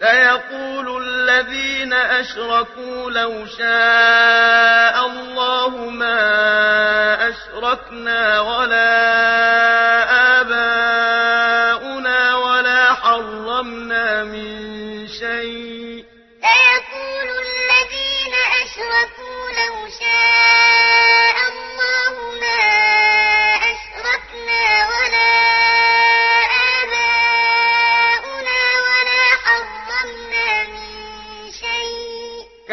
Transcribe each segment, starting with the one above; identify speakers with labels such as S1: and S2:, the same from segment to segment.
S1: سيقول الذين أشركوا لو شاء الله ما أشركنا ولا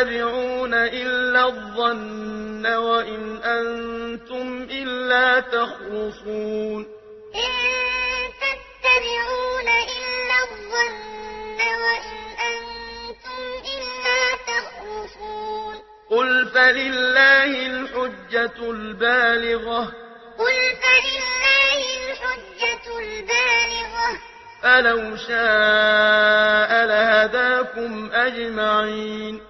S2: تتبعون إلا الظن
S1: وإن أنتم إلا تخرصون. قل فلله الحجة البالغة.
S2: قل فلله الحجة البالغة.
S1: فلو شاء لهداكم أجمعين
S2: فلو شاء لهداكم أجمعين.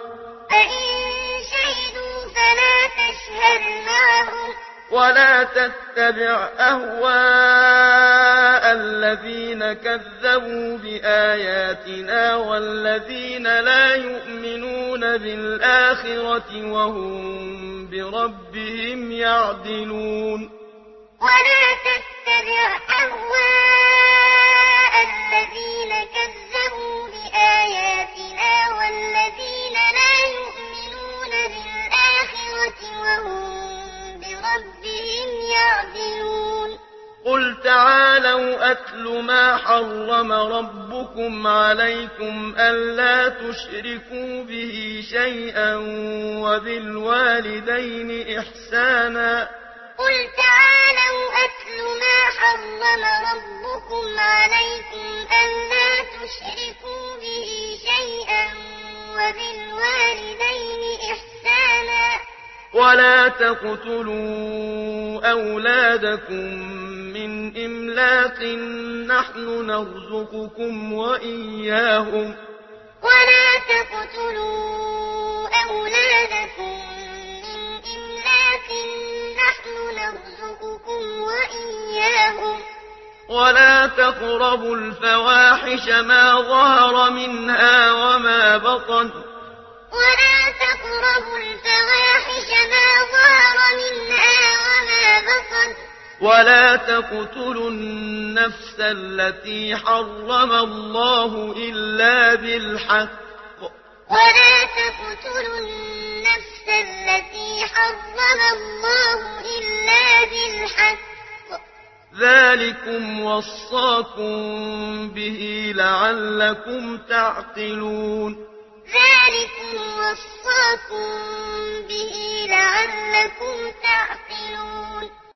S1: ولا تتبع أهواء الذين كذبوا بآياتنا والذين لا يؤمنون بالآخرة وهم بربهم يعدلون.
S2: ولا تتبع أهواء الذين
S1: تعالوا أتل ما حرم ربكم عليكم ألا تشركوا به شيئا وبالوالدين إحسانا
S2: قل تعالوا أتل ما حرم ربكم عليكم ألا تشركوا به شيئا وبالوالدين إحسانا
S1: ولا تقتلوا أولادكم إفلاق نحن نرزقكم وإياهم.
S2: ولا تقتلوا أولادكم من نحن نرزقكم وإياهم.
S1: ولا تقربوا الفواحش ما ظهر منها وما بطن.
S2: ولا تقربوا الفواحش ما ظهر منها
S1: ولا تقتلوا النفس التي حرم الله إلا بالحق
S2: ولا تقتلوا النفس التي حرم الله إلا بالحق
S1: ذلكم وصاكم به لعلكم تعقلون
S2: ذلكم وصاكم به لعلكم تعقلون